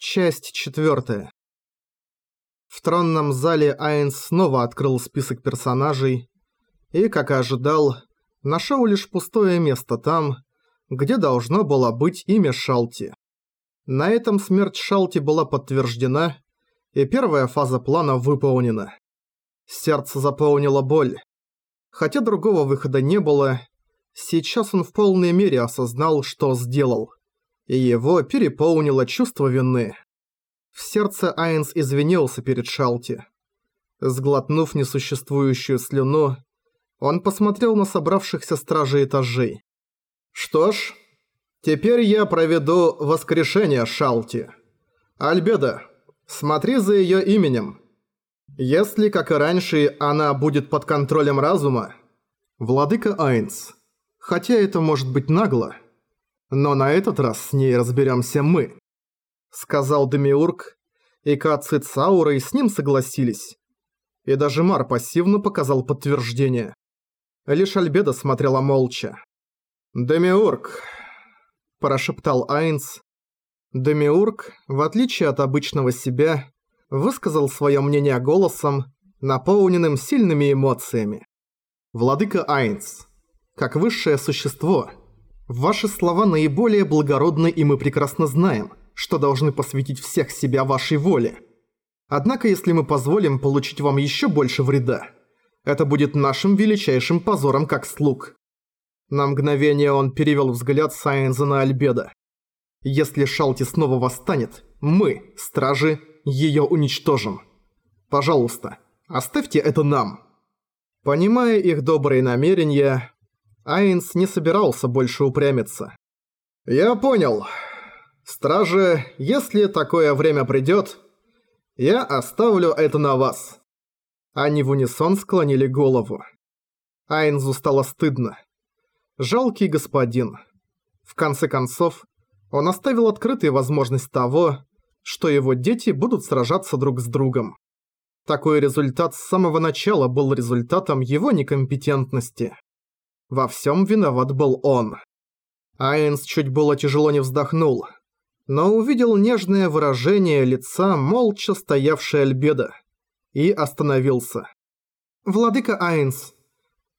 Часть четвертая. В тронном зале Айнс снова открыл список персонажей и, как и ожидал, нашел лишь пустое место там, где должно было быть имя Шалти. На этом смерть Шалти была подтверждена, и первая фаза плана выполнена. Сердце заполнило боль. Хотя другого выхода не было, сейчас он в полной мере осознал, что сделал и его переполнило чувство вины. В сердце Айнс извинился перед Шалти. Сглотнув несуществующую слюну, он посмотрел на собравшихся стражей этажей. «Что ж, теперь я проведу воскрешение Шалти. Альбеда, смотри за её именем. Если, как и раньше, она будет под контролем разума...» «Владыка Айнс, хотя это может быть нагло...» Но на этот раз с ней разберемся мы», — сказал Демиург, и Кацит с Аурой с ним согласились. И даже Мар пассивно показал подтверждение. Лишь Альбеда смотрела молча. «Демиург», – прошептал Айнс. Демиург, в отличие от обычного себя, высказал свое мнение голосом, наполненным сильными эмоциями. «Владыка Айнс, как высшее существо – Ваши слова наиболее благородны, и мы прекрасно знаем, что должны посвятить всех себя вашей воле. Однако, если мы позволим получить вам еще больше вреда, это будет нашим величайшим позором как слуг. На мгновение он перевел взгляд Сайенза на Альбеда. Если Шалти снова восстанет, мы, стражи, ее уничтожим. Пожалуйста, оставьте это нам. Понимая их добрые намерения, Айнс не собирался больше упрямиться. «Я понял. Стражи, если такое время придёт, я оставлю это на вас». Они в унисон склонили голову. Айнзу стало стыдно. Жалкий господин. В конце концов, он оставил открытой возможность того, что его дети будут сражаться друг с другом. Такой результат с самого начала был результатом его некомпетентности. Во всем виноват был он. Айнс чуть было тяжело не вздохнул, но увидел нежное выражение лица молча стоявшей Альбеда и остановился. «Владыка Айнс,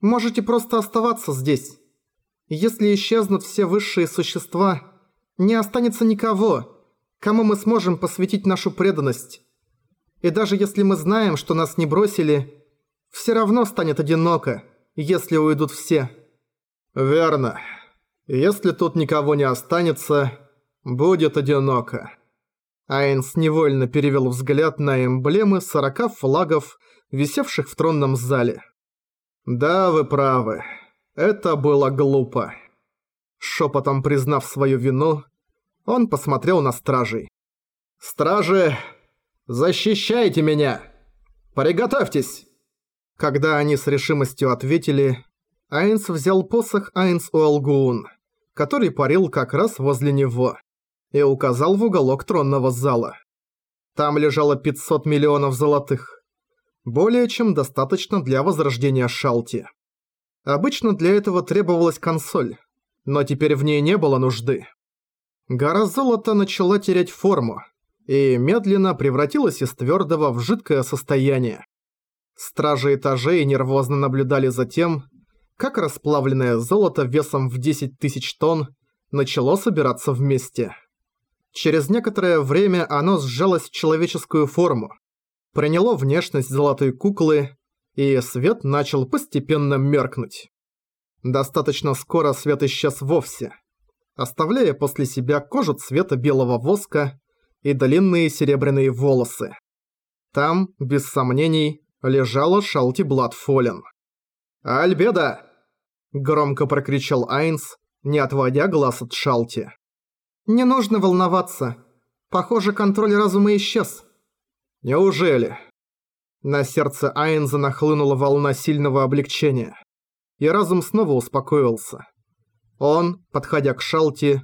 можете просто оставаться здесь. Если исчезнут все высшие существа, не останется никого, кому мы сможем посвятить нашу преданность. И даже если мы знаем, что нас не бросили, все равно станет одиноко» если уйдут все. Верно. Если тут никого не останется, будет одиноко. Айнс невольно перевел взгляд на эмблемы сорока флагов, висевших в тронном зале. Да, вы правы. Это было глупо. Шепотом признав свою вину, он посмотрел на стражей. «Стражи, защищайте меня! Приготовьтесь!» Когда они с решимостью ответили, Айнс взял посох Айнс Уолгуун, который парил как раз возле него, и указал в уголок тронного зала. Там лежало 500 миллионов золотых. Более чем достаточно для возрождения Шалти. Обычно для этого требовалась консоль, но теперь в ней не было нужды. Гора золота начала терять форму и медленно превратилась из твердого в жидкое состояние. Стражи этажей нервозно наблюдали за тем, как расплавленное золото весом в 10 тысяч тонн начало собираться вместе. Через некоторое время оно сжалось в человеческую форму, приняло внешность золотой куклы, и свет начал постепенно меркнуть. Достаточно скоро свет исчез вовсе, оставляя после себя кожу цвета белого воска и длинные серебряные волосы. Там, без сомнений, лежала Шалти Бладфолен. «Альбеда!» – громко прокричал Айнс, не отводя глаз от Шалти. «Не нужно волноваться. Похоже, контроль разума исчез». «Неужели?» На сердце Айнза нахлынула волна сильного облегчения, и разум снова успокоился. Он, подходя к Шалти,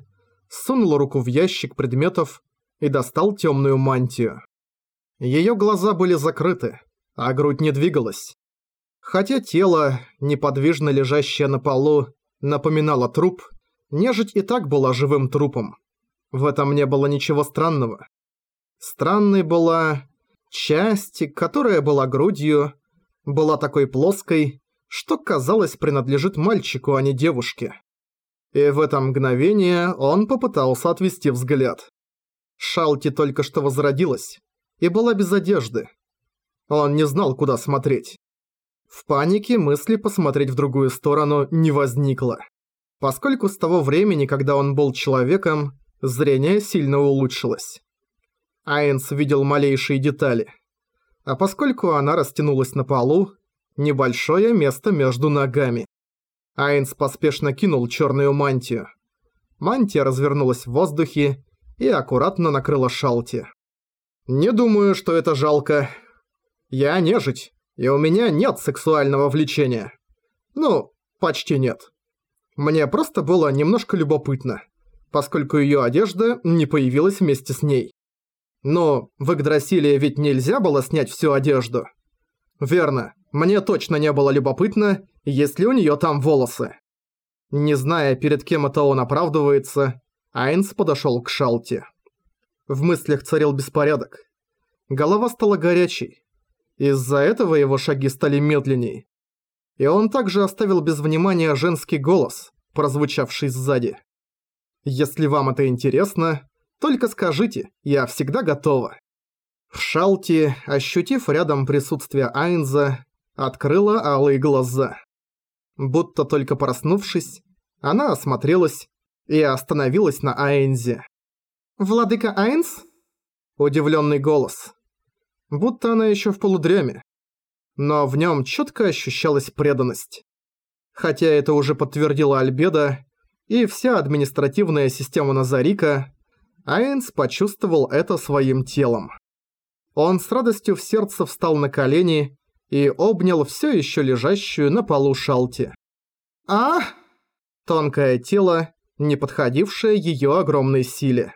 сунул руку в ящик предметов и достал темную мантию. Ее глаза были закрыты, а грудь не двигалась. Хотя тело, неподвижно лежащее на полу, напоминало труп, нежить и так была живым трупом. В этом не было ничего странного. Странной была часть, которая была грудью, была такой плоской, что, казалось, принадлежит мальчику, а не девушке. И в это мгновение он попытался отвести взгляд. Шалти только что возродилась и была без одежды. Он не знал, куда смотреть. В панике мысли посмотреть в другую сторону не возникло. Поскольку с того времени, когда он был человеком, зрение сильно улучшилось. Айнс видел малейшие детали. А поскольку она растянулась на полу, небольшое место между ногами. Айнс поспешно кинул черную мантию. Мантия развернулась в воздухе и аккуратно накрыла Шалти. «Не думаю, что это жалко. Я нежить, и у меня нет сексуального влечения. Ну, почти нет. Мне просто было немножко любопытно, поскольку её одежда не появилась вместе с ней. Но в Игдрасиле ведь нельзя было снять всю одежду. Верно, мне точно не было любопытно, есть ли у неё там волосы. Не зная, перед кем это он оправдывается, Айнс подошёл к Шалте. В мыслях царил беспорядок. Голова стала горячей. Из-за этого его шаги стали медленней. И он также оставил без внимания женский голос, прозвучавший сзади. «Если вам это интересно, только скажите, я всегда готова». Шалти, ощутив рядом присутствие Айнза, открыла алые глаза. Будто только проснувшись, она осмотрелась и остановилась на Айнзе. «Владыка Айнз?» Удивленный голос. Будто она еще в полудреме. Но в нем четко ощущалась преданность. Хотя это уже подтвердила Альбеда и вся административная система Назарика, Айнс почувствовал это своим телом. Он с радостью в сердце встал на колени и обнял все еще лежащую на полу Шалти. «А?» Тонкое тело, не подходившее ее огромной силе.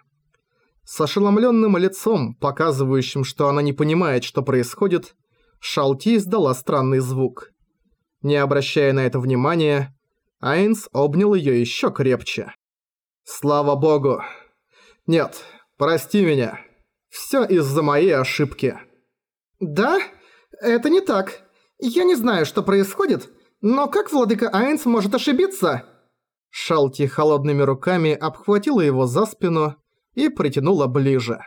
С ошеломленным лицом, показывающим, что она не понимает, что происходит, Шалти издала странный звук. Не обращая на это внимания, Айнс обнял ее еще крепче. «Слава богу! Нет, прости меня. Все из-за моей ошибки». «Да? Это не так. Я не знаю, что происходит, но как владыка Айнс может ошибиться?» Шалти холодными руками обхватила его за спину и притянула ближе.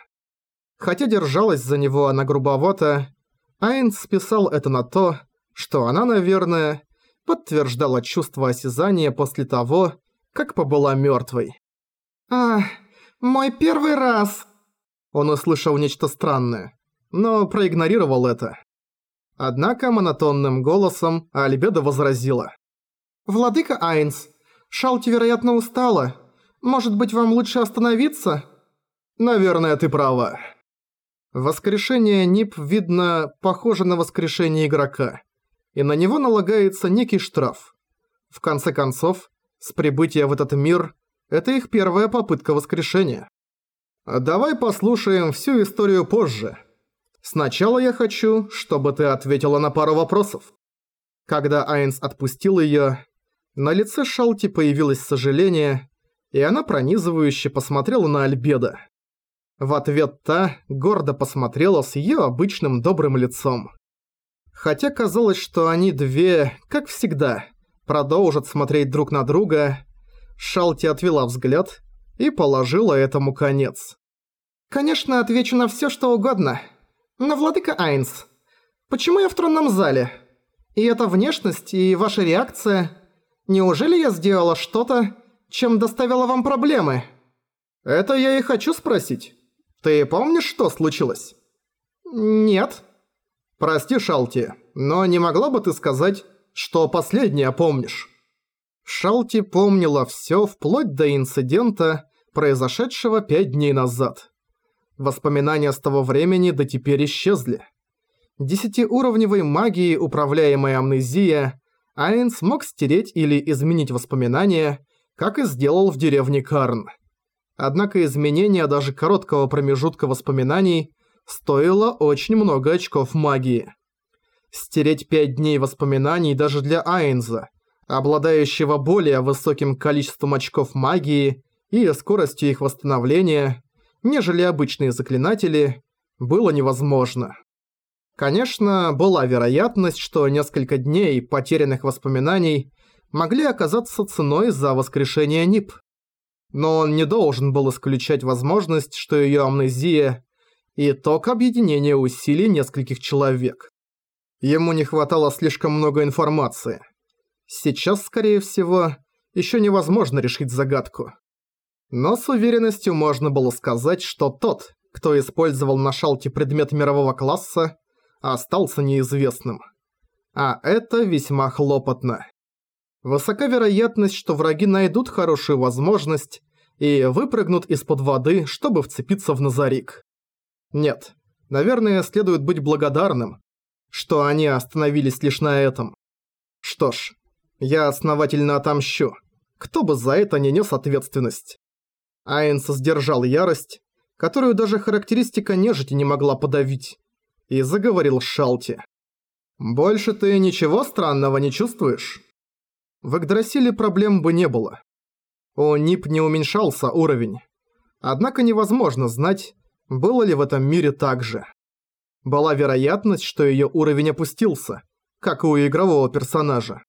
Хотя держалась за него она грубовато, Айнс списал это на то, что она, наверное, подтверждала чувство осязания после того, как побыла мёртвой. «А, мой первый раз!» Он услышал нечто странное, но проигнорировал это. Однако монотонным голосом Альбеда возразила. «Владыка Айнс, Шалти, вероятно, устала. Может быть, вам лучше остановиться?» «Наверное, ты права». Воскрешение НИП, видно, похоже на воскрешение игрока, и на него налагается некий штраф. В конце концов, с прибытия в этот мир, это их первая попытка воскрешения. Давай послушаем всю историю позже. Сначала я хочу, чтобы ты ответила на пару вопросов. Когда Айнс отпустил её, на лице Шалти появилось сожаление, и она пронизывающе посмотрела на Альбеда. В ответ та гордо посмотрела с её обычным добрым лицом. Хотя казалось, что они две, как всегда, продолжат смотреть друг на друга, Шалти отвела взгляд и положила этому конец. «Конечно, отвечу на всё, что угодно. Но, владыка Айнс, почему я в тронном зале? И эта внешность, и ваша реакция... Неужели я сделала что-то, чем доставила вам проблемы?» «Это я и хочу спросить». Ты помнишь, что случилось? Нет. Прости, Шалти, но не могла бы ты сказать, что последнее помнишь? Шалти помнила всё вплоть до инцидента, произошедшего пять дней назад. Воспоминания с того времени до теперь исчезли. Десятиуровневой магией, управляемой амнезия, Айн смог стереть или изменить воспоминания, как и сделал в деревне Карн. Однако изменение даже короткого промежутка воспоминаний стоило очень много очков магии. Стереть пять дней воспоминаний даже для Айнза, обладающего более высоким количеством очков магии и скоростью их восстановления, нежели обычные заклинатели, было невозможно. Конечно, была вероятность, что несколько дней потерянных воспоминаний могли оказаться ценой за воскрешение НИП. Но он не должен был исключать возможность, что ее амнезия – итог объединения усилий нескольких человек. Ему не хватало слишком много информации. Сейчас, скорее всего, еще невозможно решить загадку. Но с уверенностью можно было сказать, что тот, кто использовал на шалте предмет мирового класса, остался неизвестным. А это весьма хлопотно. Высока вероятность, что враги найдут хорошую возможность и выпрыгнут из-под воды, чтобы вцепиться в Назарик. Нет, наверное, следует быть благодарным, что они остановились лишь на этом. Что ж, я основательно отомщу. Кто бы за это не нес ответственность. Айнс сдержал ярость, которую даже характеристика нежити не могла подавить, и заговорил Шалти. «Больше ты ничего странного не чувствуешь?» В Игдрасиле проблем бы не было. У Нип не уменьшался уровень. Однако невозможно знать, было ли в этом мире так же. Была вероятность, что её уровень опустился, как у игрового персонажа.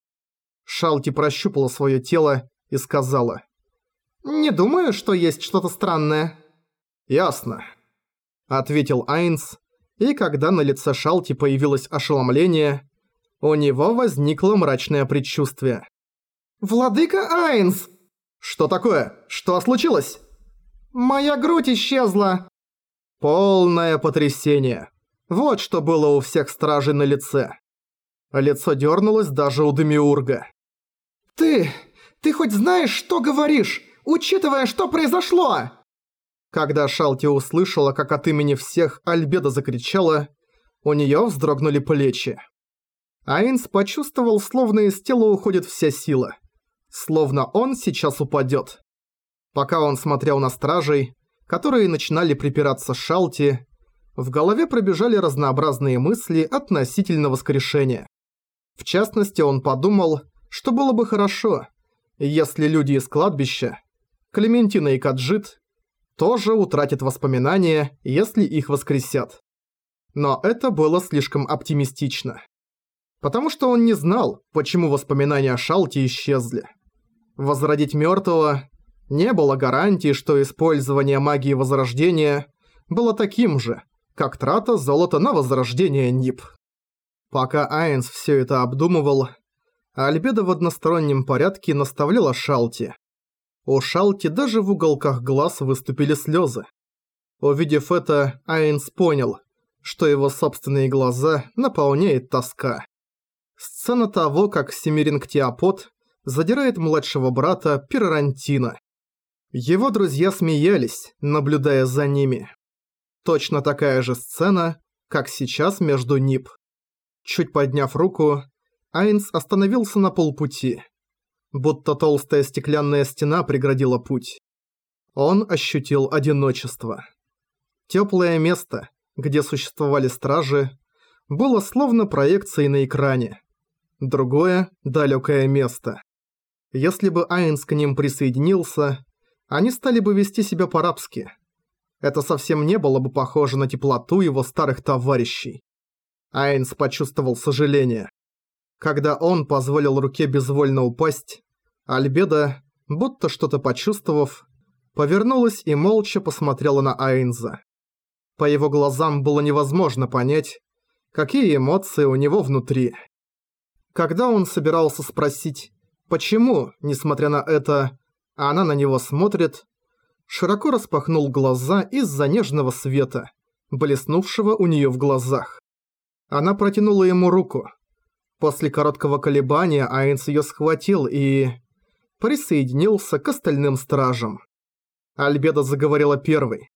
Шалти прощупала своё тело и сказала. «Не думаю, что есть что-то странное». «Ясно», — ответил Айнс, и когда на лице Шалти появилось ошеломление, у него возникло мрачное предчувствие. «Владыка Айнс!» «Что такое? Что случилось?» «Моя грудь исчезла!» Полное потрясение. Вот что было у всех стражей на лице. Лицо дернулось даже у Демиурга. «Ты... ты хоть знаешь, что говоришь, учитывая, что произошло?» Когда Шалти услышала, как от имени всех Альбеда закричала, у неё вздрогнули плечи. Айнс почувствовал, словно из тела уходит вся сила. Словно он сейчас упадёт. Пока он смотрел на стражей, которые начинали припираться Шалти, в голове пробежали разнообразные мысли относительно воскрешения. В частности, он подумал, что было бы хорошо, если люди из кладбища, Клементина и Каджит, тоже утратят воспоминания, если их воскресят. Но это было слишком оптимистично. Потому что он не знал, почему воспоминания о Шалте исчезли. Возродить мертвого не было гарантии, что использование магии Возрождения было таким же, как трата золота на Возрождение НИП. Пока Айнс все это обдумывал, Альбеда в одностороннем порядке наставляла Шалти. У Шалти даже в уголках глаз выступили слезы. Увидев это, Айнс понял, что его собственные глаза наполняет тоска. Сцена того, как Семиринг Теопот задирает младшего брата Пирарантина. Его друзья смеялись, наблюдая за ними. Точно такая же сцена, как сейчас между Нип. Чуть подняв руку, Айнс остановился на полпути будто толстая стеклянная стена преградила путь. Он ощутил одиночество. Теплое место, где существовали стражи, было словно проекцией на экране. Другое – далекое место. Если бы Айнс к ним присоединился, они стали бы вести себя по-рабски. Это совсем не было бы похоже на теплоту его старых товарищей. Айнс почувствовал сожаление. Когда он позволил руке безвольно упасть, Альбеда, будто что-то почувствовав, повернулась и молча посмотрела на Айнза. По его глазам было невозможно понять, какие эмоции у него внутри. Когда он собирался спросить, почему, несмотря на это, она на него смотрит, широко распахнул глаза из-за нежного света, блеснувшего у нее в глазах. Она протянула ему руку. После короткого колебания Айнс ее схватил и... присоединился к остальным стражам. Альбеда заговорила первой.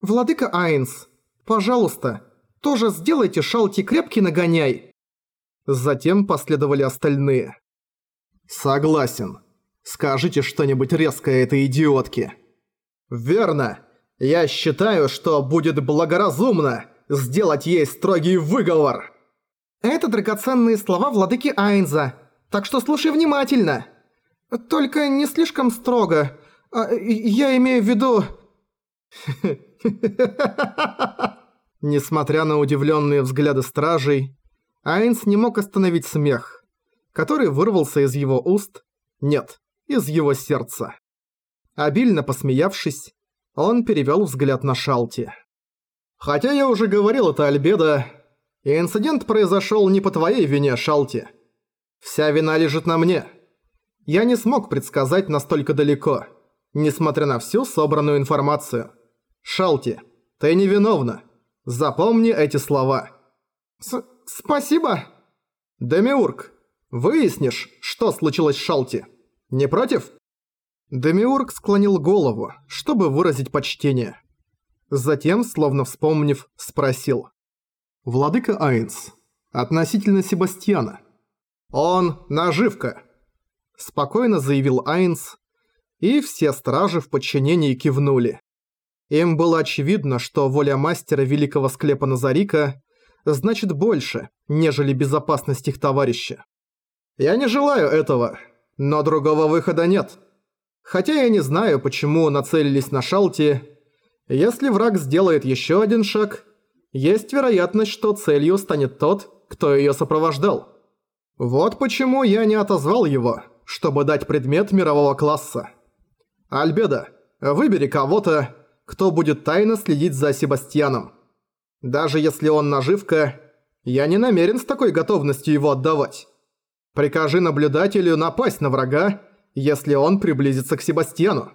«Владыка Айнс, пожалуйста, тоже сделайте шалти крепкий нагоняй!» Затем последовали остальные. «Согласен. Скажите что-нибудь резкое этой идиотке». «Верно. Я считаю, что будет благоразумно сделать ей строгий выговор». Это драгоценные слова владыки Айнза, так что слушай внимательно. Только не слишком строго. А, я имею в виду... Несмотря на удивленные взгляды стражей, Айнс не мог остановить смех, который вырвался из его уст, нет, из его сердца. Обильно посмеявшись, он перевел взгляд на Шалти. «Хотя я уже говорил это Альбедо, и инцидент произошел не по твоей вине, Шалти. Вся вина лежит на мне. Я не смог предсказать настолько далеко, несмотря на всю собранную информацию. Шалти, ты невиновна. Запомни эти слова. С спасибо. Демиург, выяснишь, что случилось с Шалти. Не против? Демиург склонил голову, чтобы выразить почтение. Затем, словно вспомнив, спросил. «Владыка Айнс, относительно Себастьяна». «Он наживка», – спокойно заявил Айнс, и все стражи в подчинении кивнули. Им было очевидно, что воля мастера великого склепа Назарика значит больше, нежели безопасность их товарища. «Я не желаю этого, но другого выхода нет. Хотя я не знаю, почему нацелились на Шалти. Если враг сделает еще один шаг, есть вероятность, что целью станет тот, кто ее сопровождал. Вот почему я не отозвал его, чтобы дать предмет мирового класса. Альбеда, выбери кого-то, кто будет тайно следить за Себастьяном. Даже если он наживка, я не намерен с такой готовностью его отдавать. Прикажи наблюдателю напасть на врага, если он приблизится к Себастьяну.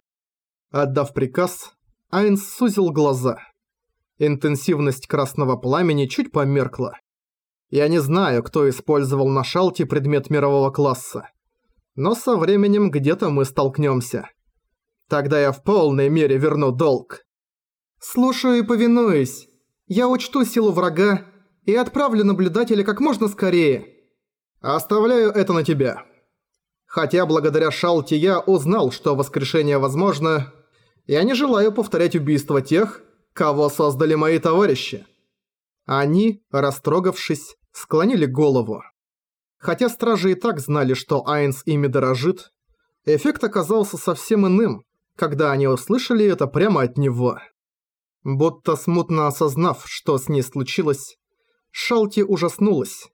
Отдав приказ, Айнс сузил глаза. Интенсивность красного пламени чуть померкла. Я не знаю, кто использовал на шалте предмет мирового класса. Но со временем где-то мы столкнемся. Тогда я в полной мере верну долг. Слушаю и повинуюсь. Я учту силу врага и отправлю наблюдателя как можно скорее. Оставляю это на тебя. Хотя благодаря Шалте я узнал, что воскрешение возможно, я не желаю повторять убийство тех, кого создали мои товарищи. Они, растрогавшись, склонили голову. Хотя стражи и так знали, что Айнс ими дорожит, эффект оказался совсем иным, когда они услышали это прямо от него. Будто смутно осознав, что с ней случилось, Шалти ужаснулась,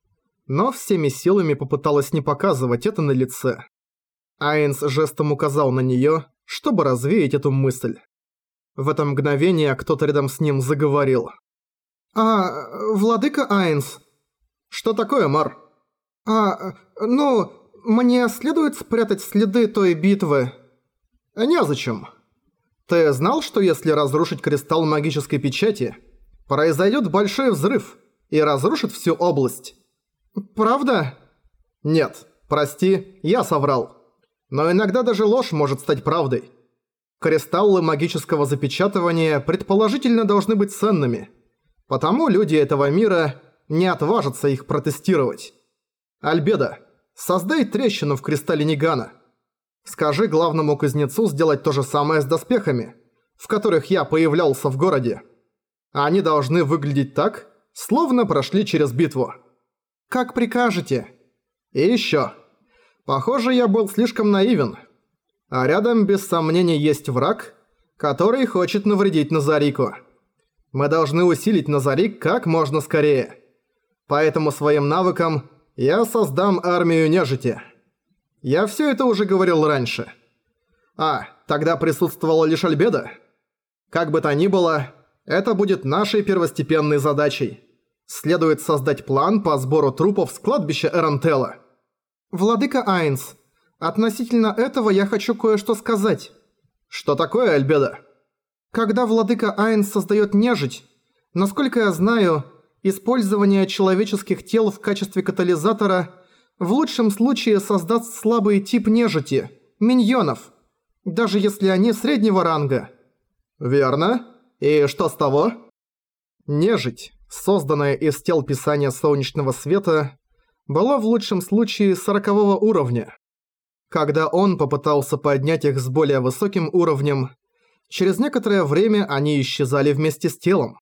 но всеми силами попыталась не показывать это на лице. Айнс жестом указал на неё, чтобы развеять эту мысль. В это мгновение кто-то рядом с ним заговорил. «А, владыка Айнс?» «Что такое, Мар?» «А, ну, мне следует спрятать следы той битвы?» «Незачем. Ты знал, что если разрушить кристалл магической печати, произойдет большой взрыв и разрушит всю область?» «Правда?» «Нет, прости, я соврал. Но иногда даже ложь может стать правдой. Кристаллы магического запечатывания предположительно должны быть ценными, потому люди этого мира не отважатся их протестировать. Альбеда, создай трещину в кристалле Нигана». Скажи главному кузнецу сделать то же самое с доспехами, в которых я появлялся в городе. Они должны выглядеть так, словно прошли через битву. Как прикажете. И ещё. Похоже, я был слишком наивен. А рядом, без сомнения, есть враг, который хочет навредить Назарику. Мы должны усилить Назарик как можно скорее. Поэтому своим навыком я создам армию нежити. Я все это уже говорил раньше. А, тогда присутствовала лишь Альбеда? Как бы то ни было, это будет нашей первостепенной задачей. Следует создать план по сбору трупов с кладбища Эрантелла. Владыка Айнс, относительно этого я хочу кое-что сказать. Что такое, Альбеда? Когда Владыка Айнс создает нежить, насколько я знаю, использование человеческих тел в качестве катализатора – в лучшем случае создаст слабый тип нежити, миньонов, даже если они среднего ранга. Верно. И что с того? Нежить, созданная из тел писания солнечного света, была в лучшем случае сорокового уровня. Когда он попытался поднять их с более высоким уровнем, через некоторое время они исчезали вместе с телом.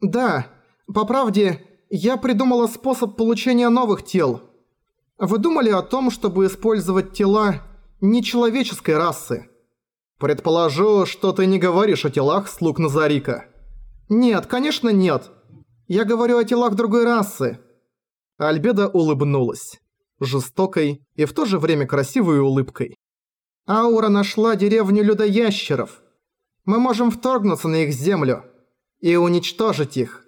Да, по правде, я придумала способ получения новых тел – вы думали о том, чтобы использовать тела нечеловеческой расы? Предположу, что ты не говоришь о телах слуг Назарика. Нет, конечно нет. Я говорю о телах другой расы». Альбеда улыбнулась. Жестокой и в то же время красивой улыбкой. «Аура нашла деревню людоящеров. Мы можем вторгнуться на их землю и уничтожить их.